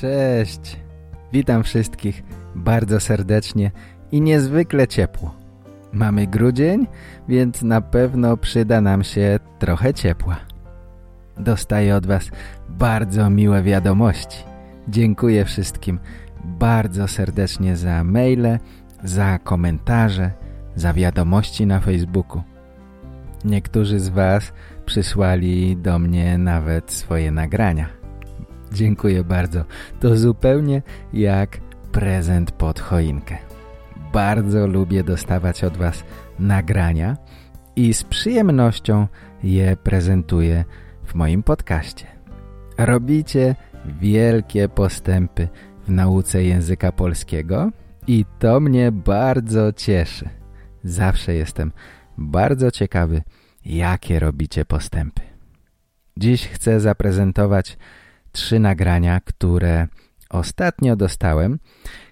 Cześć! Witam wszystkich bardzo serdecznie i niezwykle ciepło. Mamy grudzień, więc na pewno przyda nam się trochę ciepła. Dostaję od Was bardzo miłe wiadomości. Dziękuję wszystkim bardzo serdecznie za maile, za komentarze, za wiadomości na Facebooku. Niektórzy z Was przysłali do mnie nawet swoje nagrania. Dziękuję bardzo. To zupełnie jak prezent pod choinkę. Bardzo lubię dostawać od Was nagrania i z przyjemnością je prezentuję w moim podcaście. Robicie wielkie postępy w nauce języka polskiego i to mnie bardzo cieszy. Zawsze jestem bardzo ciekawy, jakie robicie postępy. Dziś chcę zaprezentować trzy nagrania, które ostatnio dostałem.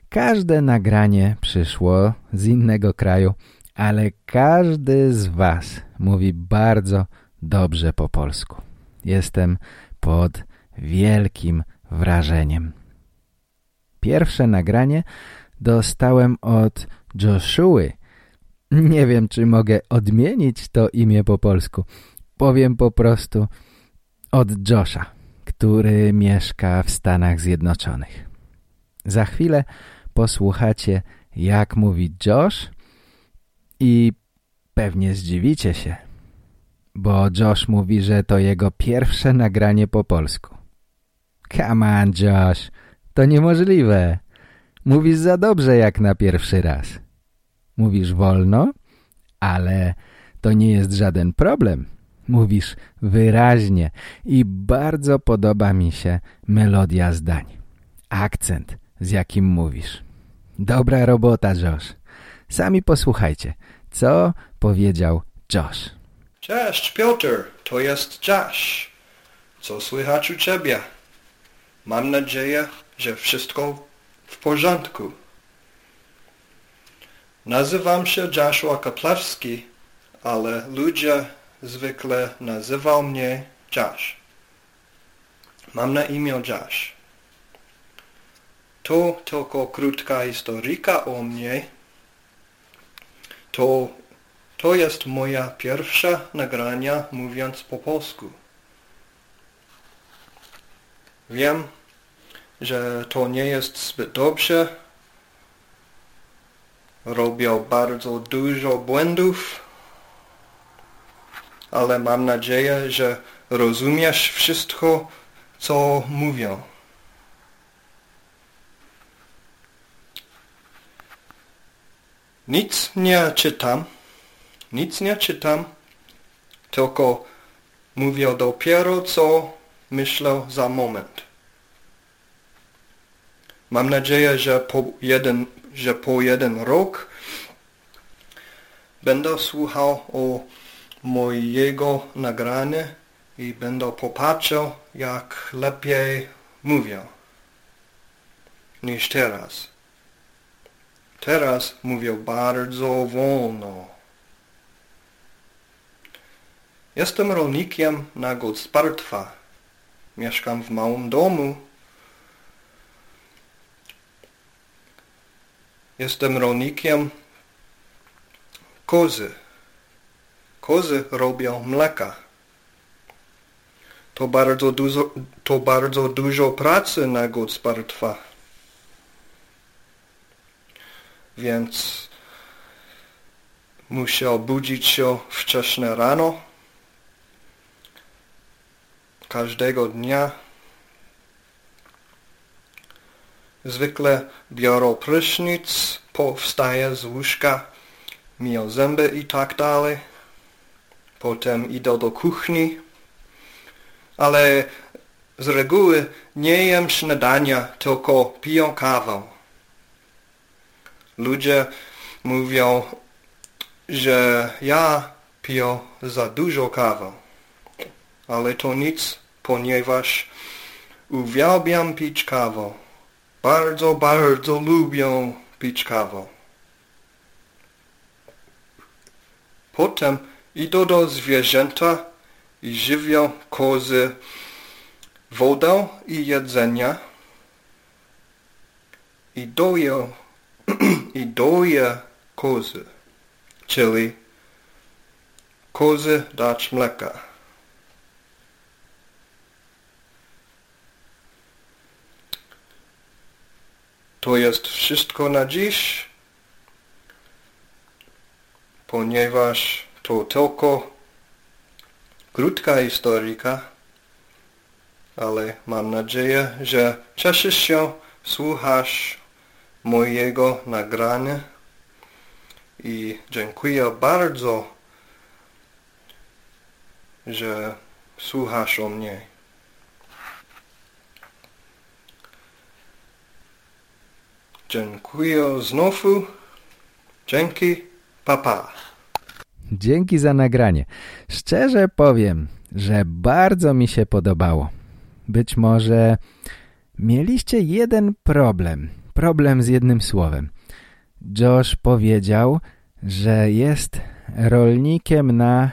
Każde nagranie przyszło z innego kraju, ale każdy z Was mówi bardzo dobrze po polsku. Jestem pod wielkim wrażeniem. Pierwsze nagranie dostałem od Joshua. Nie wiem, czy mogę odmienić to imię po polsku. Powiem po prostu od Josha który mieszka w Stanach Zjednoczonych. Za chwilę posłuchacie, jak mówi Josh i pewnie zdziwicie się, bo Josh mówi, że to jego pierwsze nagranie po polsku. Come on, Josh, to niemożliwe. Mówisz za dobrze jak na pierwszy raz. Mówisz wolno, ale to nie jest żaden problem. Mówisz wyraźnie i bardzo podoba mi się melodia zdań. Akcent, z jakim mówisz. Dobra robota, Josh. Sami posłuchajcie, co powiedział Josh. Cześć, Piotr, to jest Josh. Co słychać u ciebie? Mam nadzieję, że wszystko w porządku. Nazywam się Joshua Kaplewski, ale ludzie zwykle nazywał mnie Josh. Mam na imię Josh. To tylko krótka historyjka o mnie. To, to jest moja pierwsza nagrania mówiąc po polsku. Wiem, że to nie jest zbyt dobrze. Robię bardzo dużo błędów ale mam nadzieję, że rozumiesz wszystko, co mówię. Nic nie czytam, nic nie czytam, tylko mówię dopiero, co myślę za moment. Mam nadzieję, że po jeden, że po jeden rok będę słuchał o mojego nagrania i będę popatrzał, jak lepiej mówię niż teraz. Teraz mówię bardzo wolno. Jestem rolnikiem na gospodarstwa. Mieszkam w małym domu. Jestem rolnikiem kozy. Kozy robią mleka. To bardzo dużo, to bardzo dużo pracy na gospodarstwa. Więc muszę budzić się wcześnie rano. Każdego dnia. Zwykle biorę prysznic, powstaję z łóżka, myję zęby i tak dalej. Potem idę do kuchni, ale z reguły nie jem śniadania, tylko piję kawę. Ludzie mówią, że ja piję za dużo kawy. Ale to nic, ponieważ uwielbiam pić kawę. Bardzo, bardzo lubię pić kawę. Potem idą do zwierzęta i żywią kozy wodą i jedzenia i doję i doję kozy, czyli kozy dać mleka. To jest wszystko na dziś, ponieważ to tylko krótka historyjka, ale mam nadzieję, że cieszysz się, słuchasz mojego nagrania i dziękuję bardzo, że słuchasz o mnie. Dziękuję znowu. Dzięki. Papa. Dzięki za nagranie. Szczerze powiem, że bardzo mi się podobało. Być może mieliście jeden problem. Problem z jednym słowem. Josh powiedział, że jest rolnikiem na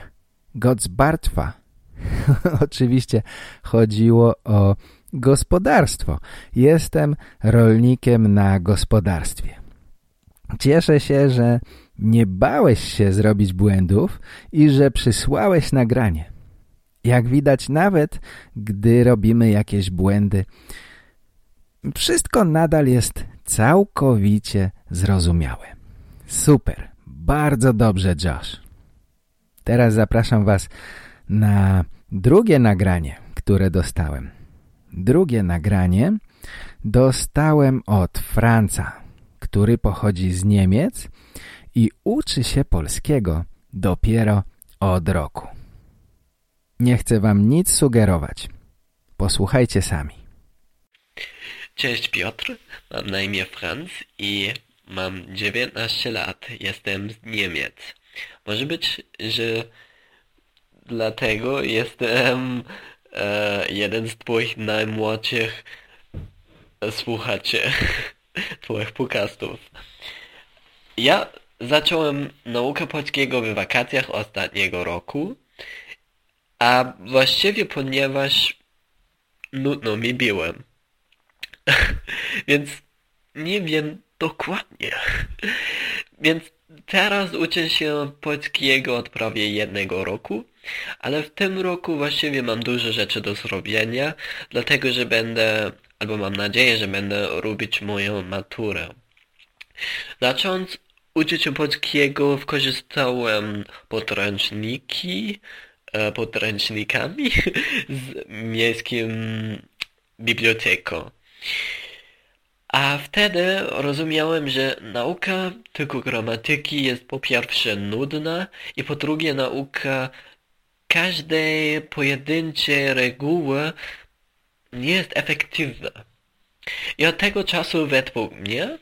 Gocbartwa. Oczywiście chodziło o gospodarstwo. Jestem rolnikiem na gospodarstwie. Cieszę się, że nie bałeś się zrobić błędów i że przysłałeś nagranie. Jak widać nawet, gdy robimy jakieś błędy, wszystko nadal jest całkowicie zrozumiałe. Super, bardzo dobrze Josh. Teraz zapraszam Was na drugie nagranie, które dostałem. Drugie nagranie dostałem od Franca, który pochodzi z Niemiec i uczy się polskiego dopiero od roku. Nie chcę wam nic sugerować. Posłuchajcie sami. Cześć Piotr, mam na imię Franz i mam 19 lat. Jestem z Niemiec. Może być, że dlatego jestem e, jeden z twoich najmłodszych słuchaczy twoich podcastów. Ja zacząłem naukę polskiego w wakacjach ostatniego roku, a właściwie ponieważ nudno mi byłem. Więc nie wiem dokładnie. Więc teraz uczę się polskiego od prawie jednego roku, ale w tym roku właściwie mam dużo rzeczy do zrobienia, dlatego że będę, albo mam nadzieję, że będę robić moją maturę. Zacząc uczyć polskiego, wykorzystałem podręczniki, e, podręcznikami z miejskim biblioteką. A wtedy rozumiałem, że nauka tylko gramatyki jest po pierwsze nudna i po drugie nauka każdej pojedynczej reguły nie jest efektywna. I od tego czasu według mnie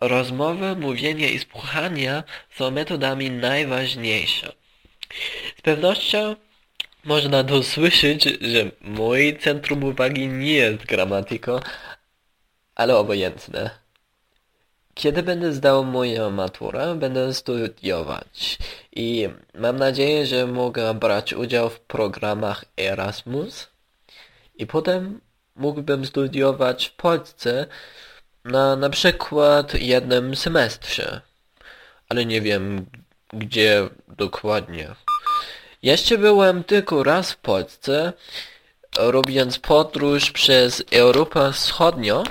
rozmowy, mówienie i słuchanie są metodami najważniejsze. Z pewnością można dosłyszeć, że moje centrum uwagi nie jest gramatyką, ale obojętne. Kiedy będę zdał moją maturę, będę studiować i mam nadzieję, że mogę brać udział w programach Erasmus i potem mógłbym studiować w Polsce na na przykład jednym semestrze, ale nie wiem gdzie dokładnie. Jeszcze byłem tylko raz w Polsce, robiąc podróż przez Europę Wschodnią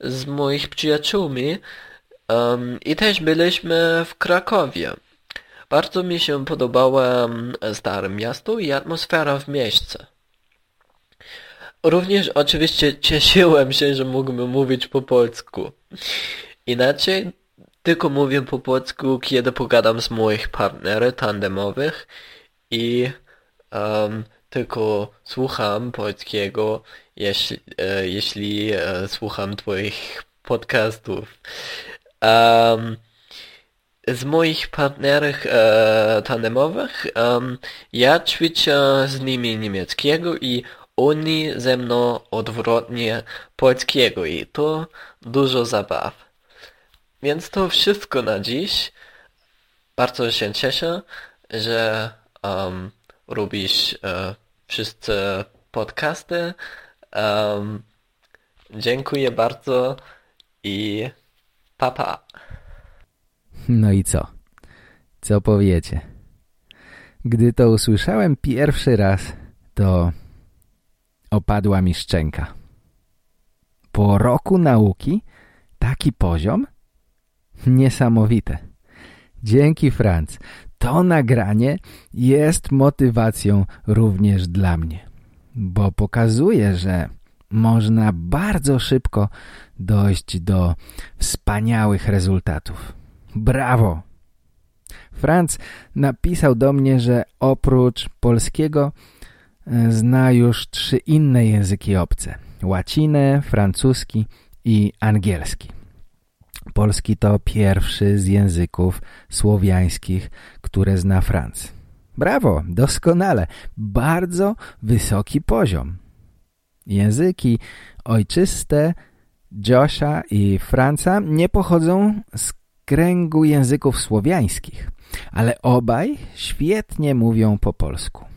z moich przyjaciółmi um, i też byliśmy w Krakowie. Bardzo mi się podobało stare miasto i atmosfera w mieście. Również oczywiście cieszyłem się, że mógłbym mówić po polsku. Inaczej tylko mówię po polsku, kiedy pogadam z moich partnerów tandemowych i um, tylko słucham polskiego, jeśli, e, jeśli e, słucham twoich podcastów. Um, z moich partnerów e, tandemowych um, ja ćwiczę z nimi niemieckiego i oni ze mną odwrotnie polskiego i to dużo zabaw. Więc to wszystko na dziś. Bardzo się cieszę, że um, robisz uh, wszyscy podcasty. Um, dziękuję bardzo i papa. Pa. No i co? Co powiecie? Gdy to usłyszałem pierwszy raz, to opadła mi szczęka. Po roku nauki taki poziom? Niesamowite. Dzięki Franc. To nagranie jest motywacją również dla mnie, bo pokazuje, że można bardzo szybko dojść do wspaniałych rezultatów. Brawo! Franz napisał do mnie, że oprócz polskiego zna już trzy inne języki obce. Łacinę, francuski i angielski. Polski to pierwszy z języków słowiańskich, które zna Franz. Brawo, doskonale, bardzo wysoki poziom. Języki ojczyste Josha i Franca nie pochodzą z kręgu języków słowiańskich, ale obaj świetnie mówią po polsku.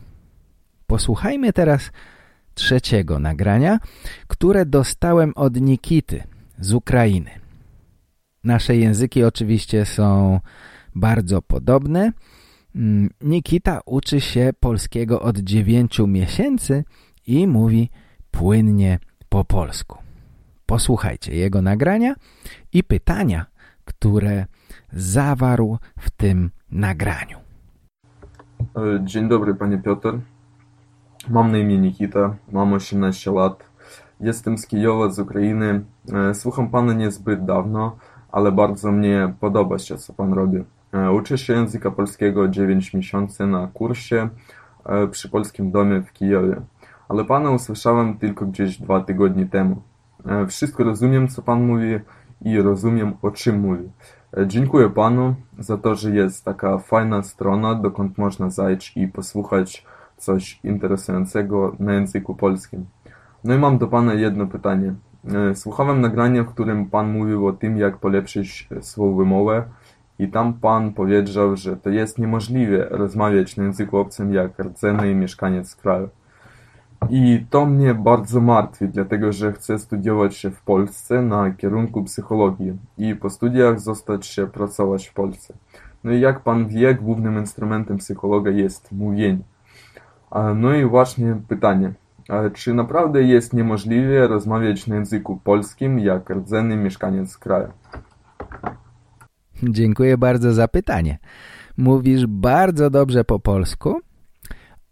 Posłuchajmy teraz trzeciego nagrania, które dostałem od Nikity z Ukrainy. Nasze języki oczywiście są bardzo podobne. Mm, Nikita uczy się polskiego od 9 miesięcy i mówi płynnie po polsku. Posłuchajcie jego nagrania i pytania, które zawarł w tym nagraniu. E, dzień dobry, panie Piotr. Mam na imię Nikita, mam 18 lat. Jestem z Kijowa, z Ukrainy. E, słucham pana niezbyt dawno, ale bardzo mnie podoba się, co pan robi. E, uczę się języka polskiego 9 miesięcy na kursie przy Polskim Domie w Kijowie. Ale pana usłyszałem tylko gdzieś dwa tygodnie temu. Wszystko rozumiem, co pan mówi, i rozumiem o czym mówi. E, dziękuję panu za to, że jest taka fajna strona, dokąd można zajść i posłuchać coś interesującego na języku polskim. No i mam do pana jedno pytanie. E, słuchałem nagrania, w którym pan mówił o tym, jak polepszyć swoją wymowę i tam pan powiedział, że to jest niemożliwe rozmawiać na języku obcym jak rdzenny mieszkaniec kraju. I to mnie bardzo martwi, dlatego że chcę studiować się w Polsce na kierunku psychologii i po studiach zostać się pracować w Polsce. No i jak pan wie, głównym instrumentem psychologa jest mówienie. No i właśnie pytanie. Czy naprawdę jest niemożliwe rozmawiać na języku polskim jak rdzenny mieszkaniec kraju? Dziękuję bardzo za pytanie. Mówisz bardzo dobrze po polsku,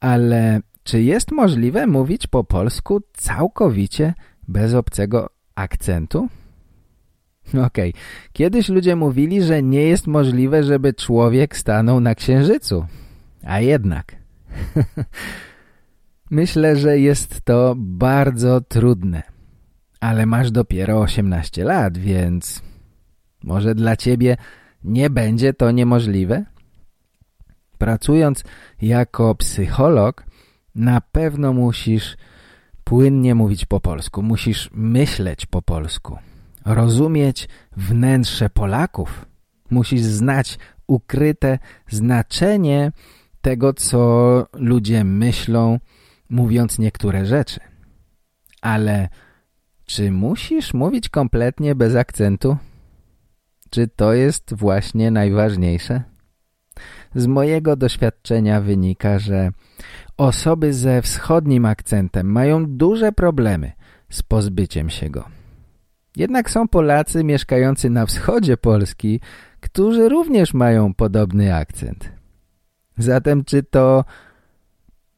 ale czy jest możliwe mówić po polsku całkowicie bez obcego akcentu? Okej, okay. kiedyś ludzie mówili, że nie jest możliwe, żeby człowiek stanął na księżycu. A jednak. Myślę, że jest to bardzo trudne. Ale masz dopiero 18 lat, więc może dla ciebie nie będzie to niemożliwe? Pracując jako psycholog, na pewno musisz płynnie mówić po polsku, musisz myśleć po polsku, rozumieć wnętrze Polaków, musisz znać ukryte znaczenie tego, co ludzie myślą, mówiąc niektóre rzeczy. Ale czy musisz mówić kompletnie bez akcentu? Czy to jest właśnie najważniejsze? Z mojego doświadczenia wynika, że Osoby ze wschodnim akcentem mają duże problemy z pozbyciem się go. Jednak są Polacy mieszkający na wschodzie Polski, którzy również mają podobny akcent. Zatem czy to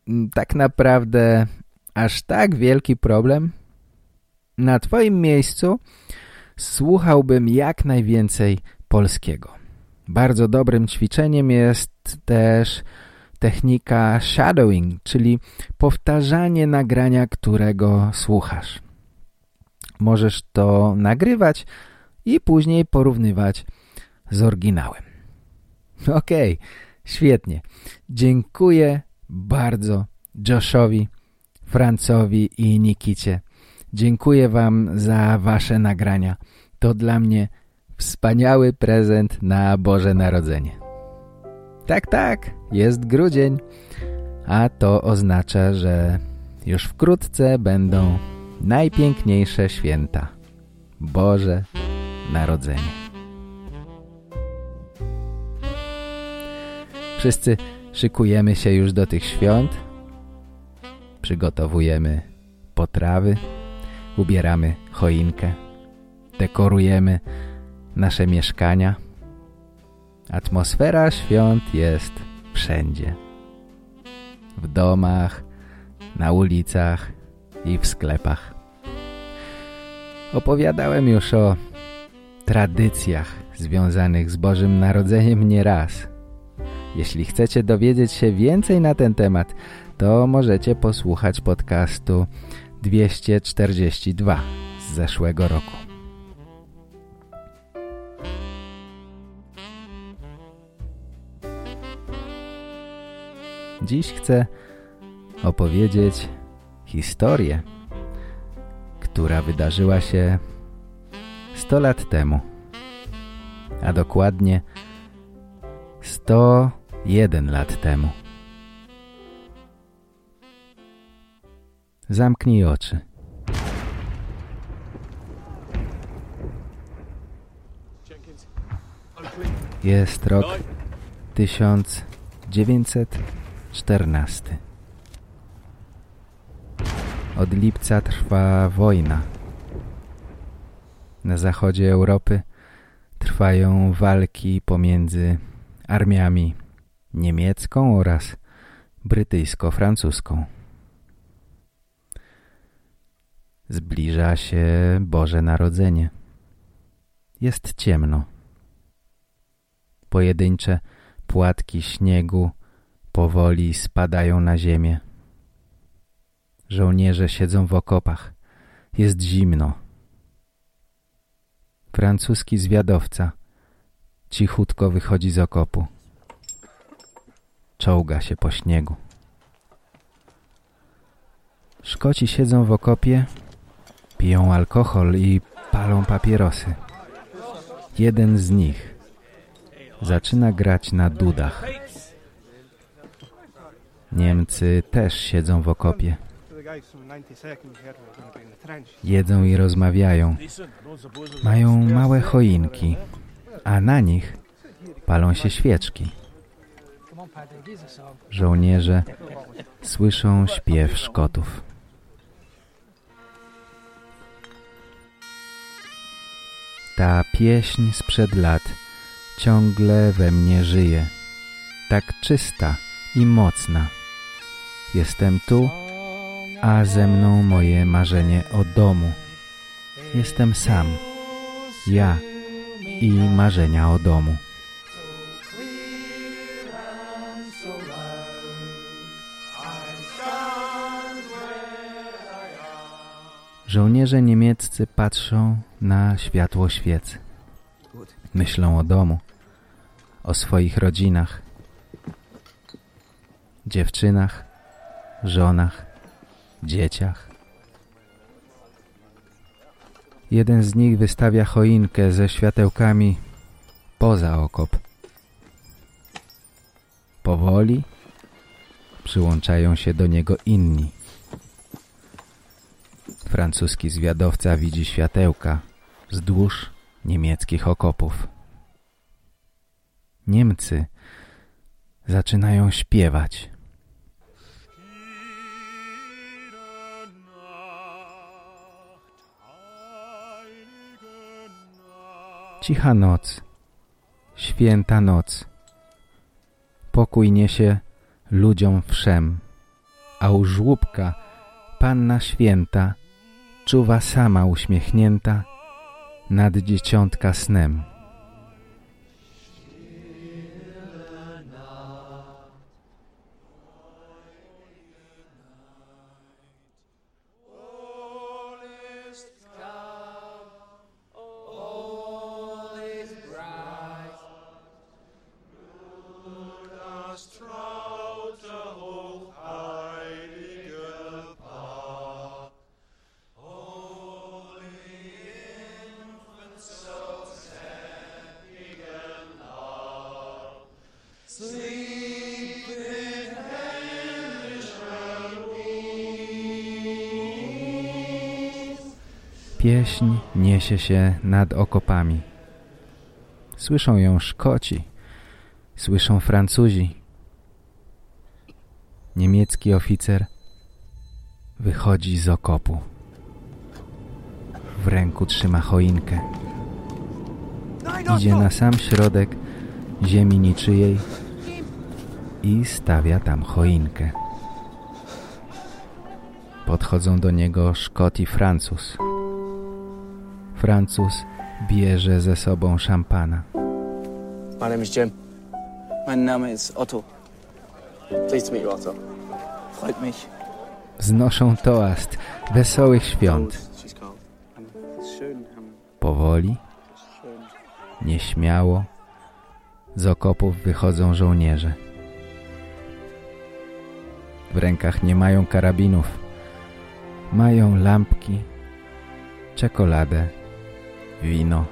mm, tak naprawdę aż tak wielki problem? Na twoim miejscu słuchałbym jak najwięcej polskiego. Bardzo dobrym ćwiczeniem jest też technika shadowing, czyli powtarzanie nagrania, którego słuchasz. Możesz to nagrywać i później porównywać z oryginałem. Okej, okay, świetnie. Dziękuję bardzo Joshowi, Francowi i Nikicie. Dziękuję Wam za Wasze nagrania. To dla mnie wspaniały prezent na Boże Narodzenie. Tak, tak, jest grudzień, a to oznacza, że już wkrótce będą najpiękniejsze święta. Boże Narodzenie. Wszyscy szykujemy się już do tych świąt. Przygotowujemy potrawy, ubieramy choinkę, dekorujemy nasze mieszkania. Atmosfera świąt jest wszędzie. W domach, na ulicach i w sklepach. Opowiadałem już o tradycjach związanych z Bożym Narodzeniem nieraz. Jeśli chcecie dowiedzieć się więcej na ten temat, to możecie posłuchać podcastu 242 z zeszłego roku. Dziś chcę opowiedzieć historię, która wydarzyła się 100 lat temu, a dokładnie 101 lat temu. Zamknij oczy. Jest rok 1914. Od lipca trwa wojna. Na zachodzie Europy trwają walki pomiędzy armiami niemiecką oraz brytyjsko-francuską. Zbliża się Boże Narodzenie. Jest ciemno. Pojedyncze płatki śniegu powoli spadają na ziemię. Żołnierze siedzą w okopach. Jest zimno. Francuski zwiadowca cichutko wychodzi z okopu. Czołga się po śniegu. Szkoci siedzą w okopie, piją alkohol i palą papierosy. Jeden z nich zaczyna grać na dudach. Niemcy też siedzą w okopie. Jedzą i rozmawiają. Mają małe choinki, a na nich palą się świeczki. Żołnierze słyszą śpiew Szkotów. Ta pieśń sprzed lat ciągle we mnie żyje, tak czysta i mocna. Jestem tu, a ze mną moje marzenie o domu. Jestem sam, ja i marzenia o domu. Żołnierze niemieccy patrzą na światło świec. Myślą o domu, o swoich rodzinach, dziewczynach, żonach, dzieciach. Jeden z nich wystawia choinkę ze światełkami poza okop. Powoli przyłączają się do niego inni. Francuski zwiadowca widzi światełka wzdłuż niemieckich okopów. Niemcy zaczynają śpiewać. Cicha noc, święta noc. Pokój niesie ludziom wszem, a u żłóbka Panna Święta czuwa sama uśmiechnięta nad dzieciątka snem. Pieśń niesie się nad okopami. Słyszą ją Szkoci, słyszą Francuzi. Niemiecki oficer wychodzi z okopu. W ręku trzyma choinkę. Idzie na sam środek ziemi niczyjej i stawia tam choinkę. Podchodzą do niego Szkot i Francuz. Francuz bierze ze sobą szampana. My name is Jim. Mein Name ist Otto. Pleased to meet you, Otto. Freut mich. Wznoszą toast wesołych świąt. Um, Powoli, nieśmiało z okopów wychodzą żołnierze. W rękach nie mają karabinów. Mają lampki, czekoladę, wino,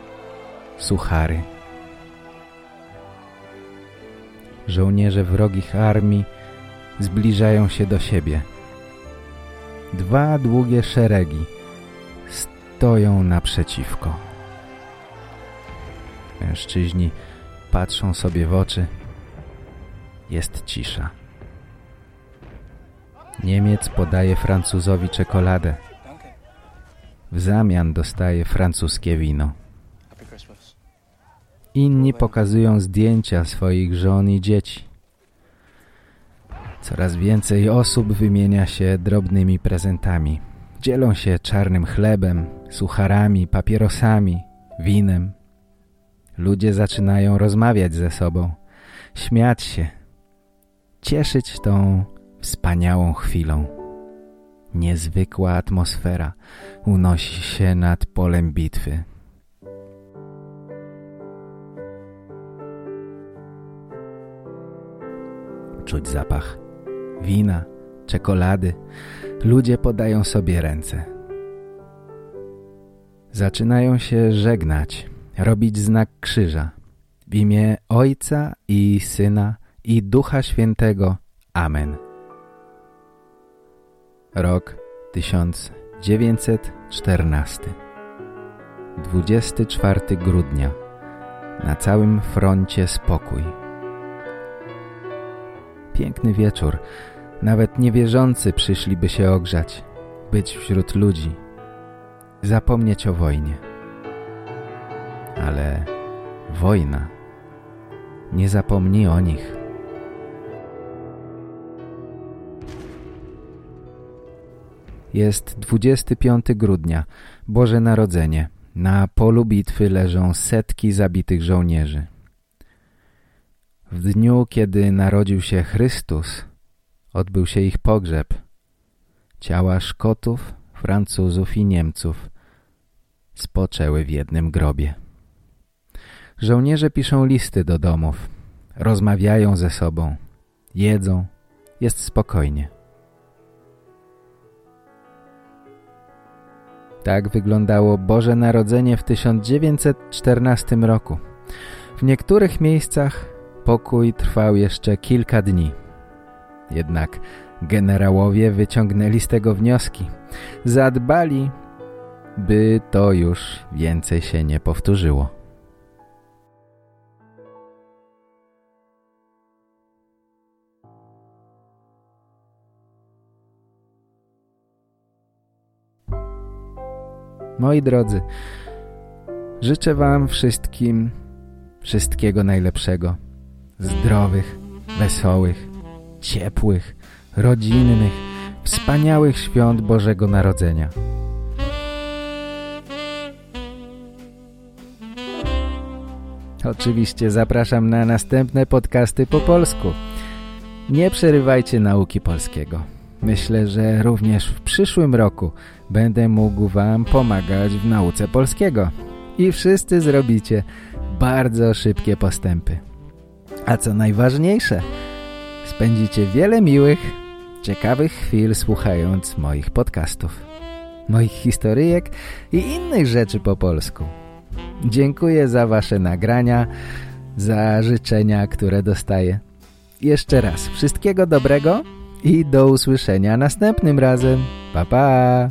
suchary. Żołnierze wrogich armii zbliżają się do siebie. Dwa długie szeregi stoją naprzeciwko. Mężczyźni patrzą sobie w oczy. Jest cisza. Niemiec podaje Francuzowi czekoladę. W zamian dostaje francuskie wino. Inni pokazują zdjęcia swoich żon i dzieci. Coraz więcej osób wymienia się drobnymi prezentami. Dzielą się czarnym chlebem, sucharami, papierosami, winem. Ludzie zaczynają rozmawiać ze sobą, śmiać się, cieszyć tą wspaniałą chwilą. Niezwykła atmosfera unosi się nad polem bitwy. Czuć zapach wina, czekolady. Ludzie podają sobie ręce. Zaczynają się żegnać, robić znak krzyża. W imię Ojca i Syna i Ducha Świętego. Amen. Rok 1914 24 grudnia. Na całym froncie spokój. Piękny wieczór. Nawet niewierzący przyszliby się ogrzać Być wśród ludzi Zapomnieć o wojnie. Ale wojna. Nie zapomni o nich Jest 25 grudnia, Boże Narodzenie. Na polu bitwy leżą setki zabitych żołnierzy. W dniu, kiedy narodził się Chrystus, odbył się ich pogrzeb. Ciała Szkotów, Francuzów i Niemców spoczęły w jednym grobie. Żołnierze piszą listy do domów, rozmawiają ze sobą, jedzą, jest spokojnie. Tak wyglądało Boże Narodzenie w 1914 roku. W niektórych miejscach pokój trwał jeszcze kilka dni. Jednak generałowie wyciągnęli z tego wnioski. Zadbali, by to już więcej się nie powtórzyło. Moi drodzy, życzę Wam wszystkim wszystkiego najlepszego. Zdrowych, wesołych, ciepłych, rodzinnych, wspaniałych świąt Bożego Narodzenia. Oczywiście zapraszam na następne podcasty po polsku. Nie przerywajcie nauki polskiego. Myślę, że również w przyszłym roku będę mógł Wam pomagać w nauce polskiego. I wszyscy zrobicie bardzo szybkie postępy. A co najważniejsze, spędzicie wiele miłych, ciekawych chwil słuchając moich podcastów, moich historyjek i innych rzeczy po polsku. Dziękuję za Wasze nagrania, za życzenia, które dostaję. Jeszcze raz, wszystkiego dobrego i do usłyszenia następnym razem. Pa, pa!